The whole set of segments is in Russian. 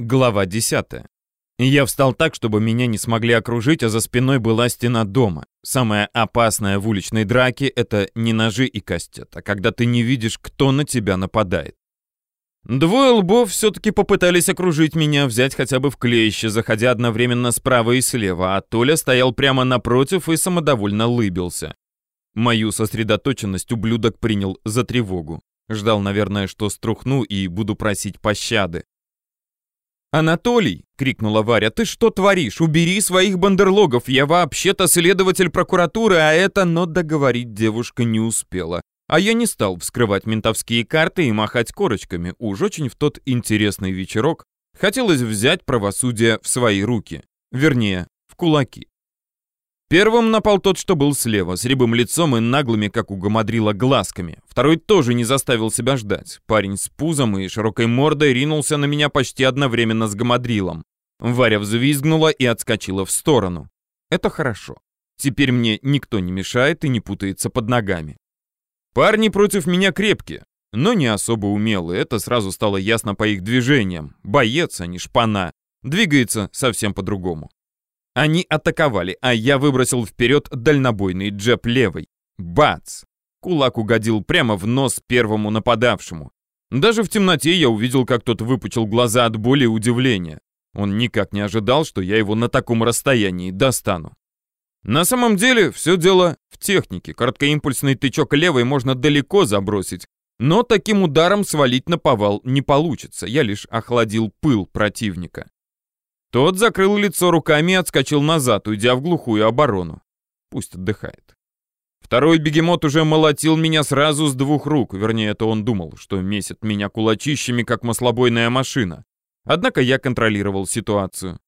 Глава 10. Я встал так, чтобы меня не смогли окружить, а за спиной была стена дома. Самое опасное в уличной драке — это не ножи и кастет, а когда ты не видишь, кто на тебя нападает. Двое лбов все-таки попытались окружить меня, взять хотя бы в клеище, заходя одновременно справа и слева, а Толя стоял прямо напротив и самодовольно лыбился. Мою сосредоточенность ублюдок принял за тревогу. Ждал, наверное, что струхну и буду просить пощады. «Анатолий!» — крикнула Варя. «Ты что творишь? Убери своих бандерлогов! Я вообще-то следователь прокуратуры, а это...» Но договорить девушка не успела. А я не стал вскрывать ментовские карты и махать корочками. Уж очень в тот интересный вечерок хотелось взять правосудие в свои руки. Вернее, в кулаки. Первым напал тот, что был слева, с рябым лицом и наглыми, как у гамадрила, глазками. Второй тоже не заставил себя ждать. Парень с пузом и широкой мордой ринулся на меня почти одновременно с гамадрилом. Варя взвизгнула и отскочила в сторону. Это хорошо. Теперь мне никто не мешает и не путается под ногами. Парни против меня крепкие, но не особо умелые. Это сразу стало ясно по их движениям. Боец, а не шпана. Двигается совсем по-другому. Они атаковали, а я выбросил вперед дальнобойный джеб левой. Бац! Кулак угодил прямо в нос первому нападавшему. Даже в темноте я увидел, как тот выпучил глаза от боли и удивления. Он никак не ожидал, что я его на таком расстоянии достану. На самом деле, все дело в технике. Короткоимпульсный тычок левой можно далеко забросить, но таким ударом свалить на повал не получится. Я лишь охладил пыл противника. Тот закрыл лицо руками и отскочил назад, уйдя в глухую оборону. Пусть отдыхает. Второй бегемот уже молотил меня сразу с двух рук, вернее, это он думал, что месит меня кулачищами, как маслобойная машина. Однако я контролировал ситуацию.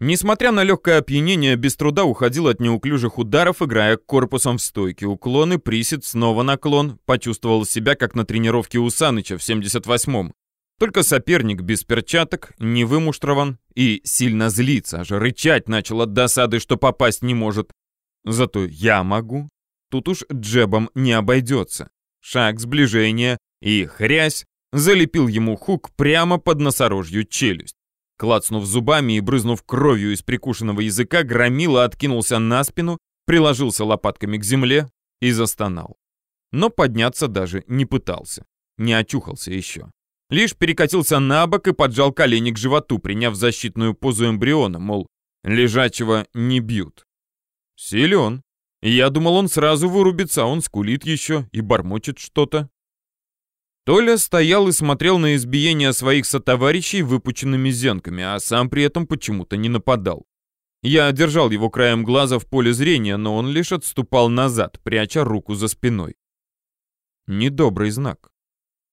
Несмотря на легкое опьянение, без труда уходил от неуклюжих ударов, играя корпусом в стойке. Уклоны, присед, снова наклон. Почувствовал себя, как на тренировке у Саныча в 78-м. Только соперник без перчаток, не вымуштрован и сильно злится, аж рычать начал от досады, что попасть не может. Зато я могу. Тут уж джебом не обойдется. Шаг сближения и хрясь залепил ему хук прямо под носорожью челюсть. Клацнув зубами и брызнув кровью из прикушенного языка, громила откинулся на спину, приложился лопатками к земле и застонал. Но подняться даже не пытался. Не очухался еще. Лишь перекатился на бок и поджал колени к животу, приняв защитную позу эмбриона, мол, лежачего не бьют. Силен. Я думал, он сразу вырубится, он скулит еще и бормочет что-то. Толя стоял и смотрел на избиение своих сотоварищей выпученными зенками, а сам при этом почему-то не нападал. Я держал его краем глаза в поле зрения, но он лишь отступал назад, пряча руку за спиной. Недобрый знак.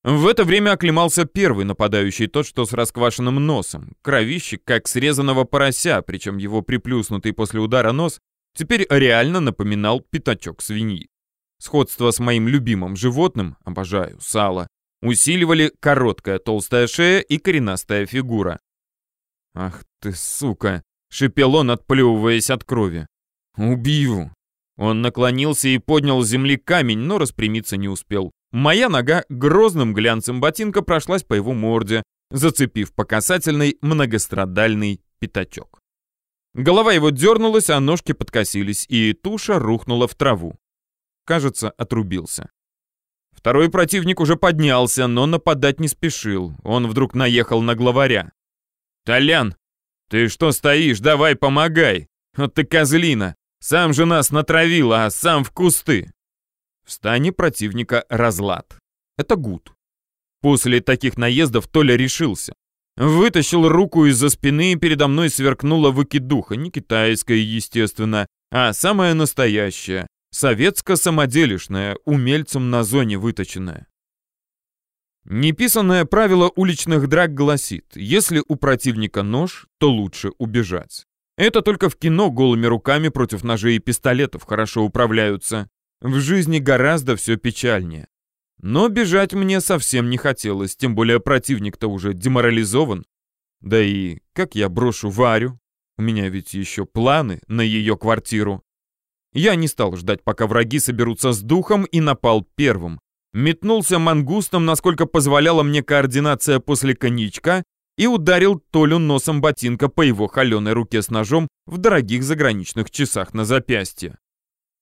В это время оклемался первый нападающий, тот, что с расквашенным носом. Кровище, как срезанного порося, причем его приплюснутый после удара нос теперь реально напоминал пятачок свиньи. Сходство с моим любимым животным, обожаю, сало, усиливали короткая толстая шея и коренастая фигура. «Ах ты, сука!» — шипел он, отплевываясь от крови. «Убью!» Он наклонился и поднял с земли камень, но распрямиться не успел. Моя нога грозным глянцем ботинка прошлась по его морде, зацепив по касательной многострадальный пятачок. Голова его дернулась, а ножки подкосились, и туша рухнула в траву. Кажется, отрубился. Второй противник уже поднялся, но нападать не спешил. Он вдруг наехал на главаря. «Толян, ты что стоишь? Давай помогай! Вот ты козлина! Сам же нас натравил, а сам в кусты!» В стане противника разлад. Это гуд. После таких наездов Толя решился. Вытащил руку из-за спины, и передо мной сверкнула выкидуха, не китайская, естественно, а самая настоящая, советско-самоделишная, умельцем на зоне выточенная. Неписанное правило уличных драк гласит, если у противника нож, то лучше убежать. Это только в кино голыми руками против ножей и пистолетов хорошо управляются. В жизни гораздо все печальнее. Но бежать мне совсем не хотелось, тем более противник-то уже деморализован. Да и как я брошу Варю? У меня ведь еще планы на ее квартиру. Я не стал ждать, пока враги соберутся с духом, и напал первым. Метнулся мангустом, насколько позволяла мне координация после коньячка, и ударил Толю носом ботинка по его холеной руке с ножом в дорогих заграничных часах на запястье.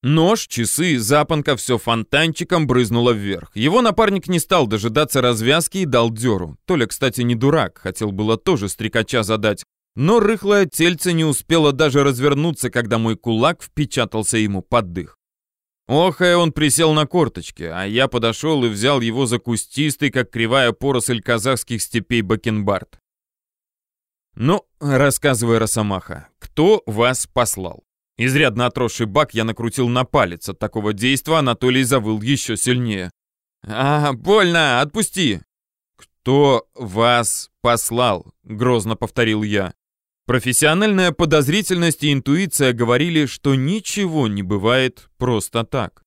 Нож, часы, запонка, все фонтанчиком брызнуло вверх. Его напарник не стал дожидаться развязки и дал дёру. Толя, кстати, не дурак, хотел было тоже стрекача задать. Но рыхлое тельце не успело даже развернуться, когда мой кулак впечатался ему под дых. Охая, он присел на корточки, а я подошел и взял его за кустистый, как кривая поросль казахских степей бакенбард. «Ну, рассказывай, Росомаха, кто вас послал?» Изрядно отросший бак я накрутил на палец. От такого действа Анатолий завыл еще сильнее. «А, больно! Отпусти!» «Кто вас послал?» — грозно повторил я. Профессиональная подозрительность и интуиция говорили, что ничего не бывает просто так.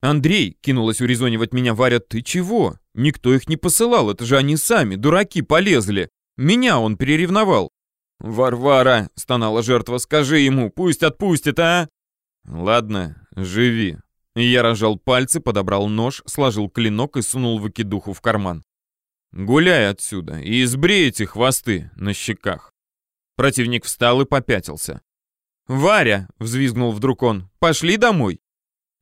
«Андрей», — кинулась урезонивать меня Варя, — «ты чего? Никто их не посылал, это же они сами, дураки, полезли. Меня он переревновал. «Варвара!» — стонала жертва. «Скажи ему, пусть отпустит, а!» «Ладно, живи». Я рожал пальцы, подобрал нож, сложил клинок и сунул выкидуху в карман. «Гуляй отсюда и избрей эти хвосты на щеках». Противник встал и попятился. «Варя!» — взвизгнул вдруг он. «Пошли домой!»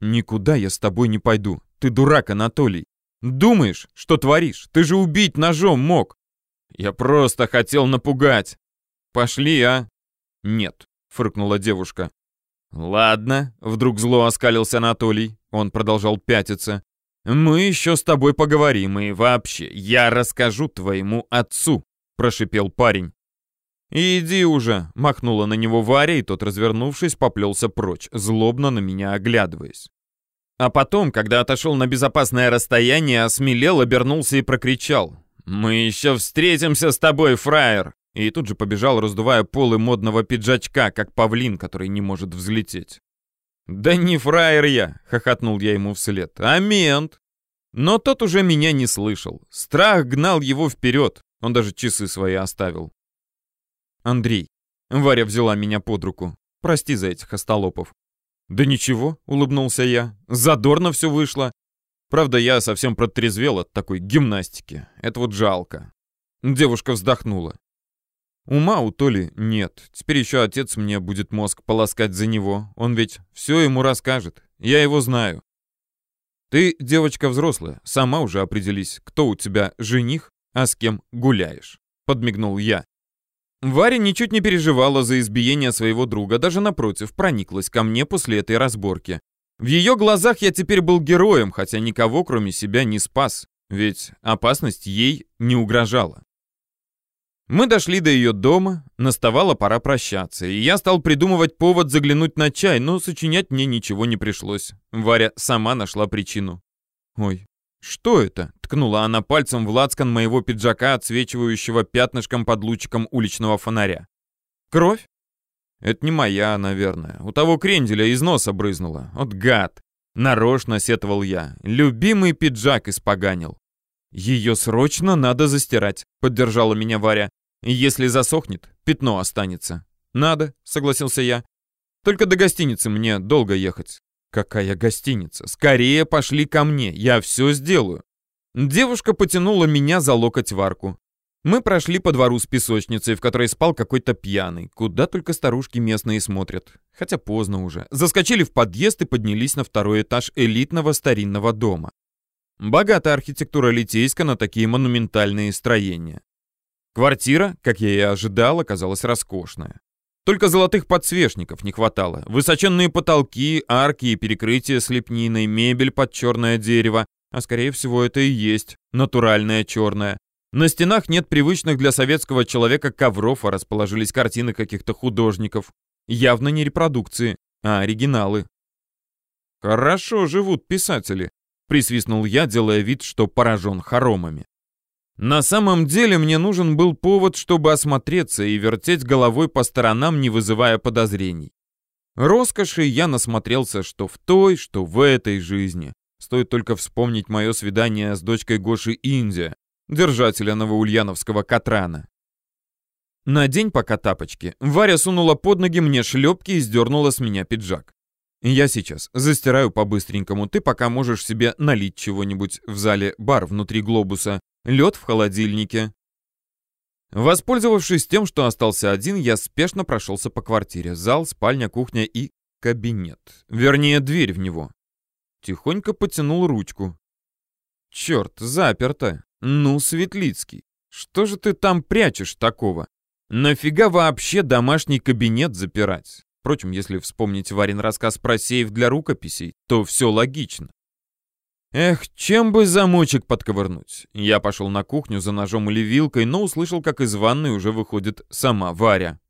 «Никуда я с тобой не пойду. Ты дурак, Анатолий. Думаешь, что творишь? Ты же убить ножом мог!» «Я просто хотел напугать!» «Пошли, а?» «Нет», — фыркнула девушка. «Ладно», — вдруг зло оскалился Анатолий. Он продолжал пятиться. «Мы еще с тобой поговорим, и вообще, я расскажу твоему отцу», — прошипел парень. «Иди уже», — махнула на него Варя, и тот, развернувшись, поплелся прочь, злобно на меня оглядываясь. А потом, когда отошел на безопасное расстояние, осмелел, обернулся и прокричал. «Мы еще встретимся с тобой, фраер!» И тут же побежал, раздувая полы модного пиджачка, как павлин, который не может взлететь. «Да не фраер я!» — хохотнул я ему вслед. «А мент!» Но тот уже меня не слышал. Страх гнал его вперед. Он даже часы свои оставил. «Андрей», — Варя взяла меня под руку. «Прости за этих остолопов». «Да ничего», — улыбнулся я. «Задорно все вышло. Правда, я совсем протрезвел от такой гимнастики. Это вот жалко». Девушка вздохнула. Ума у Толи нет. Теперь еще отец мне будет мозг полоскать за него. Он ведь все ему расскажет. Я его знаю. Ты девочка взрослая, сама уже определись, кто у тебя жених, а с кем гуляешь. Подмигнул я. Варя ничуть не переживала за избиение своего друга, даже напротив, прониклась ко мне после этой разборки. В ее глазах я теперь был героем, хотя никого кроме себя не спас, ведь опасность ей не угрожала. Мы дошли до ее дома, наставала пора прощаться, и я стал придумывать повод заглянуть на чай, но сочинять мне ничего не пришлось. Варя сама нашла причину. «Ой, что это?» — ткнула она пальцем в лацкан моего пиджака, отсвечивающего пятнышком под лучиком уличного фонаря. «Кровь?» «Это не моя, наверное. У того кренделя из носа брызнула. Вот гад!» Нарочно сетовал я. Любимый пиджак испоганил. «Ее срочно надо застирать», — поддержала меня Варя. «Если засохнет, пятно останется». «Надо», — согласился я. «Только до гостиницы мне долго ехать». «Какая гостиница? Скорее пошли ко мне, я все сделаю». Девушка потянула меня за локоть в арку. Мы прошли по двору с песочницей, в которой спал какой-то пьяный. Куда только старушки местные смотрят. Хотя поздно уже. Заскочили в подъезд и поднялись на второй этаж элитного старинного дома. Богатая архитектура Литейска на такие монументальные строения. Квартира, как я и ожидал, оказалась роскошная. Только золотых подсвечников не хватало. Высоченные потолки, арки и перекрытия с лепниной, мебель под черное дерево, а скорее всего это и есть натуральное черное. На стенах нет привычных для советского человека ковров, а расположились картины каких-то художников. Явно не репродукции, а оригиналы. Хорошо живут писатели. Присвистнул я, делая вид, что поражен хоромами. На самом деле мне нужен был повод, чтобы осмотреться и вертеть головой по сторонам, не вызывая подозрений. Роскоши я насмотрелся что в той, что в этой жизни. Стоит только вспомнить мое свидание с дочкой Гоши Индия, держателя новоульяновского Катрана. На день пока тапочки, Варя сунула под ноги мне шлепки и сдернула с меня пиджак. Я сейчас застираю по-быстренькому. Ты пока можешь себе налить чего-нибудь в зале бар внутри глобуса. Лед в холодильнике. Воспользовавшись тем, что остался один, я спешно прошелся по квартире. Зал, спальня, кухня и кабинет. Вернее, дверь в него. Тихонько потянул ручку. Черт, заперто. Ну, Светлицкий, что же ты там прячешь такого? Нафига вообще домашний кабинет запирать? Впрочем, если вспомнить Варин рассказ про сейф для рукописей, то все логично. Эх, чем бы замочек подковырнуть? Я пошел на кухню за ножом или вилкой, но услышал, как из ванной уже выходит сама Варя.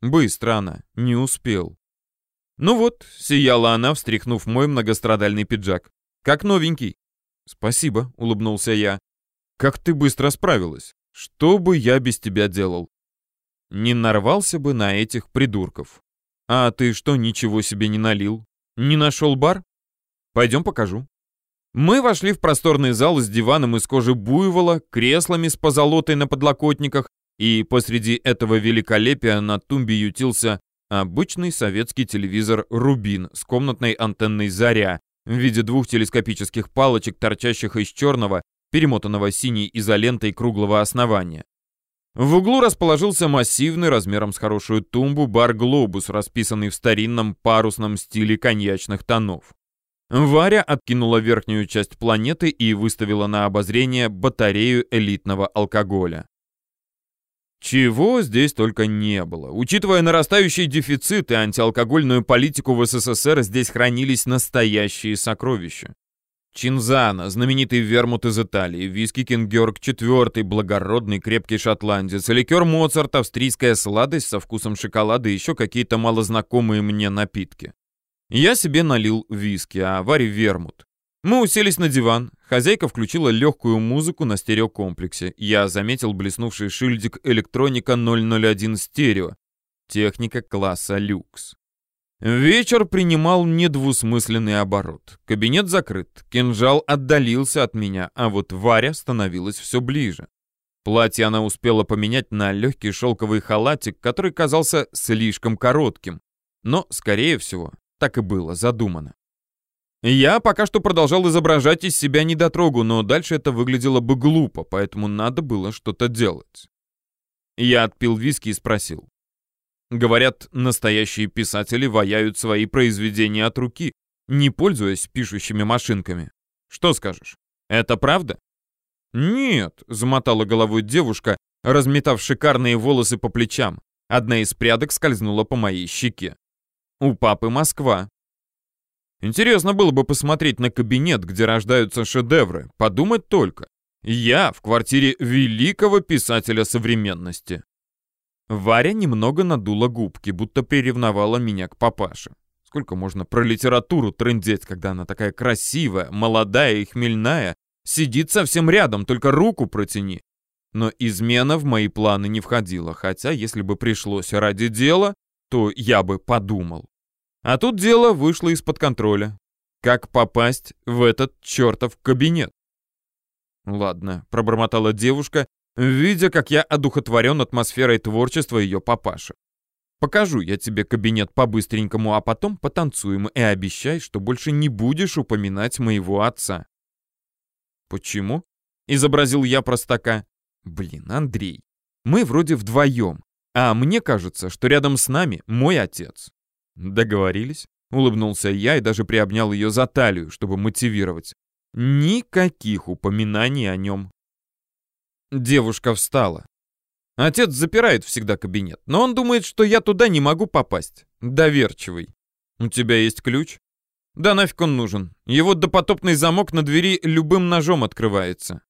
Быстро она, не успел. Ну вот, сияла она, встряхнув мой многострадальный пиджак. Как новенький. Спасибо, улыбнулся я. Как ты быстро справилась. Что бы я без тебя делал? Не нарвался бы на этих придурков. А ты что, ничего себе не налил? Не нашел бар? Пойдем покажу. Мы вошли в просторный зал с диваном из кожи буйвола, креслами с позолотой на подлокотниках, и посреди этого великолепия на тумбе ютился обычный советский телевизор «Рубин» с комнатной антенной «Заря» в виде двух телескопических палочек, торчащих из черного, перемотанного синей изолентой круглого основания. В углу расположился массивный, размером с хорошую тумбу, бар-глобус, расписанный в старинном парусном стиле коньячных тонов. Варя откинула верхнюю часть планеты и выставила на обозрение батарею элитного алкоголя. Чего здесь только не было. Учитывая нарастающий дефицит и антиалкогольную политику в СССР, здесь хранились настоящие сокровища. Чинзана, знаменитый вермут из Италии, виски Кингерк IV, благородный крепкий шотландец, ликер Моцарт, австрийская сладость со вкусом шоколада и еще какие-то малознакомые мне напитки. Я себе налил виски, а Варе вермут. Мы уселись на диван. Хозяйка включила легкую музыку на стереокомплексе. Я заметил блеснувший шильдик электроника 001 стерео. Техника класса люкс. Вечер принимал недвусмысленный оборот. Кабинет закрыт, кинжал отдалился от меня, а вот Варя становилась все ближе. Платье она успела поменять на легкий шелковый халатик, который казался слишком коротким. Но, скорее всего, так и было задумано. Я пока что продолжал изображать из себя недотрогу, но дальше это выглядело бы глупо, поэтому надо было что-то делать. Я отпил виски и спросил. Говорят, настоящие писатели ваяют свои произведения от руки, не пользуясь пишущими машинками. Что скажешь? Это правда? Нет, замотала головой девушка, разметав шикарные волосы по плечам. Одна из прядок скользнула по моей щеке. У папы Москва. Интересно было бы посмотреть на кабинет, где рождаются шедевры. Подумать только. Я в квартире великого писателя современности. Варя немного надула губки, будто приревновала меня к папаше. Сколько можно про литературу трындеть, когда она такая красивая, молодая и хмельная, сидит совсем рядом, только руку протяни. Но измена в мои планы не входила, хотя если бы пришлось ради дела, то я бы подумал. А тут дело вышло из-под контроля. Как попасть в этот чертов кабинет? Ладно, пробормотала девушка, видя, как я одухотворен атмосферой творчества ее папаши. Покажу я тебе кабинет по-быстренькому, а потом потанцуем и обещай, что больше не будешь упоминать моего отца. Почему? Изобразил я простака. Блин, Андрей, мы вроде вдвоем. А мне кажется, что рядом с нами мой отец. Договорились? Улыбнулся я и даже приобнял ее за талию, чтобы мотивировать. Никаких упоминаний о нем. Девушка встала. Отец запирает всегда кабинет, но он думает, что я туда не могу попасть. Доверчивый. У тебя есть ключ? Да нафиг он нужен. Его допотопный замок на двери любым ножом открывается.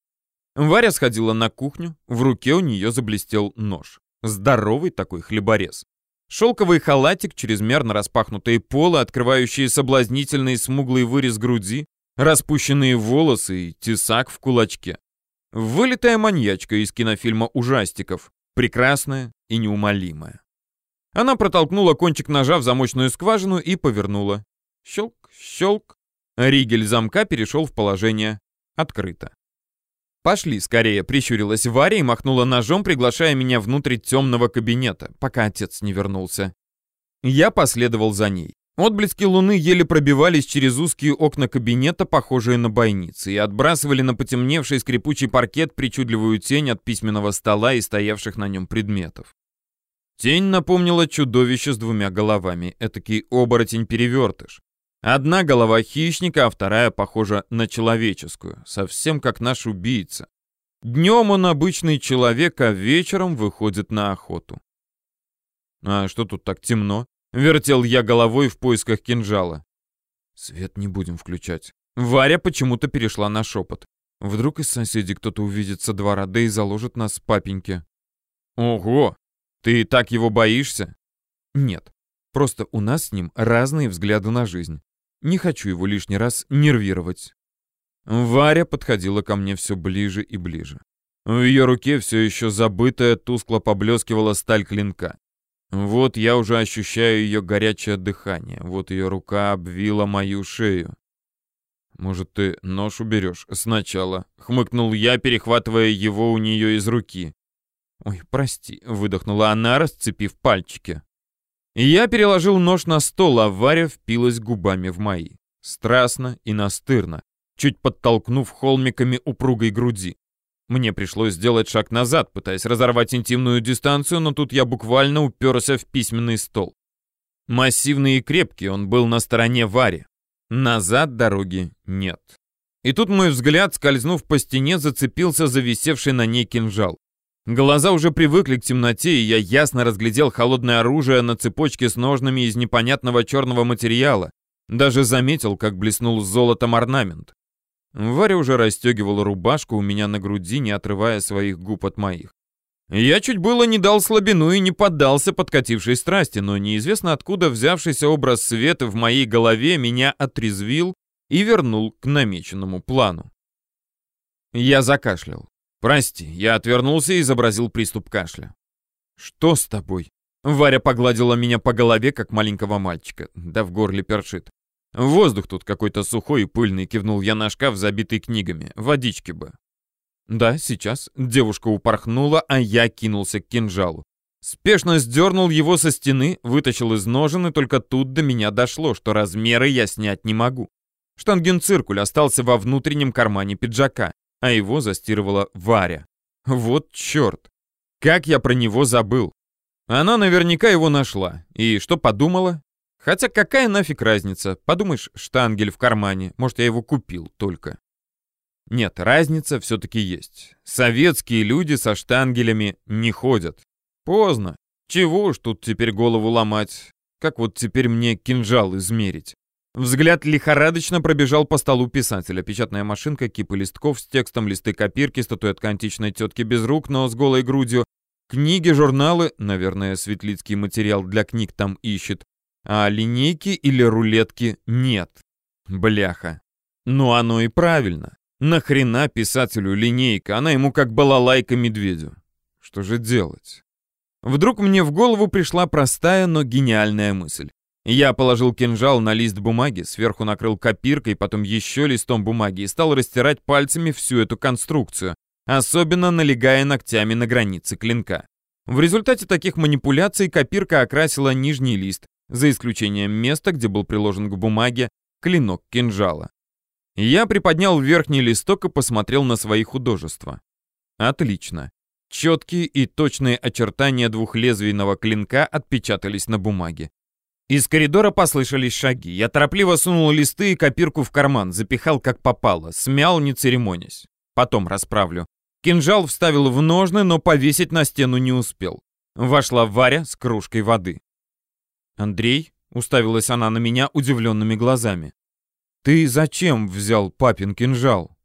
Варя сходила на кухню, в руке у нее заблестел нож. Здоровый такой хлеборез. Шелковый халатик, чрезмерно распахнутые полы, открывающие соблазнительный смуглый вырез груди, распущенные волосы и тесак в кулачке. Вылитая маньячка из кинофильма ужастиков, прекрасная и неумолимая. Она протолкнула кончик ножа в замочную скважину и повернула. Щелк, щелк. Ригель замка перешел в положение «открыто». «Пошли скорее», — прищурилась Варя и махнула ножом, приглашая меня внутрь темного кабинета, пока отец не вернулся. Я последовал за ней. Отблески луны еле пробивались через узкие окна кабинета, похожие на бойницы, и отбрасывали на потемневший скрипучий паркет причудливую тень от письменного стола и стоявших на нем предметов. Тень напомнила чудовище с двумя головами, этакий оборотень-перевертыш. Одна голова хищника, а вторая похожа на человеческую, совсем как наш убийца. Днем он обычный человек, а вечером выходит на охоту. А что тут так темно? Вертел я головой в поисках кинжала. Свет не будем включать. Варя почему-то перешла на шепот. Вдруг из соседей кто-то увидит со двора, да и заложит нас с папеньки. Ого! Ты так его боишься? Нет. Просто у нас с ним разные взгляды на жизнь. Не хочу его лишний раз нервировать. Варя подходила ко мне все ближе и ближе. В ее руке все еще забытая тускло поблескивала сталь клинка. Вот я уже ощущаю ее горячее дыхание. Вот ее рука обвила мою шею. «Может, ты нож уберешь сначала?» — хмыкнул я, перехватывая его у нее из руки. «Ой, прости», — выдохнула она, расцепив пальчики. Я переложил нож на стол, а Варя впилась губами в мои. Страстно и настырно, чуть подтолкнув холмиками упругой груди. Мне пришлось сделать шаг назад, пытаясь разорвать интимную дистанцию, но тут я буквально уперся в письменный стол. Массивный и крепкий, он был на стороне Вари. Назад дороги нет. И тут мой взгляд, скользнув по стене, зацепился за висевший на ней кинжал. Глаза уже привыкли к темноте, и я ясно разглядел холодное оружие на цепочке с ножными из непонятного черного материала. Даже заметил, как блеснул золотом орнамент. Варя уже расстегивала рубашку у меня на груди, не отрывая своих губ от моих. Я чуть было не дал слабину и не поддался подкатившей страсти, но неизвестно откуда взявшийся образ света в моей голове меня отрезвил и вернул к намеченному плану. Я закашлял. «Прости», я отвернулся и изобразил приступ кашля. «Что с тобой?» Варя погладила меня по голове, как маленького мальчика, да в горле першит. «Воздух тут какой-то сухой и пыльный», — кивнул я на шкаф, забитый книгами. «Водички бы». «Да, сейчас». Девушка упорхнула, а я кинулся к кинжалу. Спешно сдернул его со стены, вытащил из ножен, и только тут до меня дошло, что размеры я снять не могу. Штангенциркуль остался во внутреннем кармане пиджака, а его застирывала Варя. Вот черт! Как я про него забыл! Она наверняка его нашла. И что подумала? Хотя какая нафиг разница? Подумаешь, штангель в кармане. Может, я его купил только. Нет, разница все-таки есть. Советские люди со штангелями не ходят. Поздно. Чего уж тут теперь голову ломать? Как вот теперь мне кинжал измерить? Взгляд лихорадочно пробежал по столу писателя. Печатная машинка, кипы листков с текстом, листы копирки, статуэтка античной тетки без рук, но с голой грудью. Книги, журналы, наверное, светлицкий материал для книг там ищет а линейки или рулетки нет. Бляха. Ну оно и правильно. Нахрена писателю линейка? Она ему как балалайка медведю. Что же делать? Вдруг мне в голову пришла простая, но гениальная мысль. Я положил кинжал на лист бумаги, сверху накрыл копиркой, потом еще листом бумаги и стал растирать пальцами всю эту конструкцию, особенно налегая ногтями на границы клинка. В результате таких манипуляций копирка окрасила нижний лист, за исключением места, где был приложен к бумаге клинок кинжала. Я приподнял верхний листок и посмотрел на свои художества. Отлично. Четкие и точные очертания двухлезвийного клинка отпечатались на бумаге. Из коридора послышались шаги. Я торопливо сунул листы и копирку в карман, запихал как попало, смял, не церемонясь. Потом расправлю. Кинжал вставил в ножны, но повесить на стену не успел. Вошла Варя с кружкой воды. «Андрей?» — уставилась она на меня удивленными глазами. «Ты зачем взял папин кинжал?»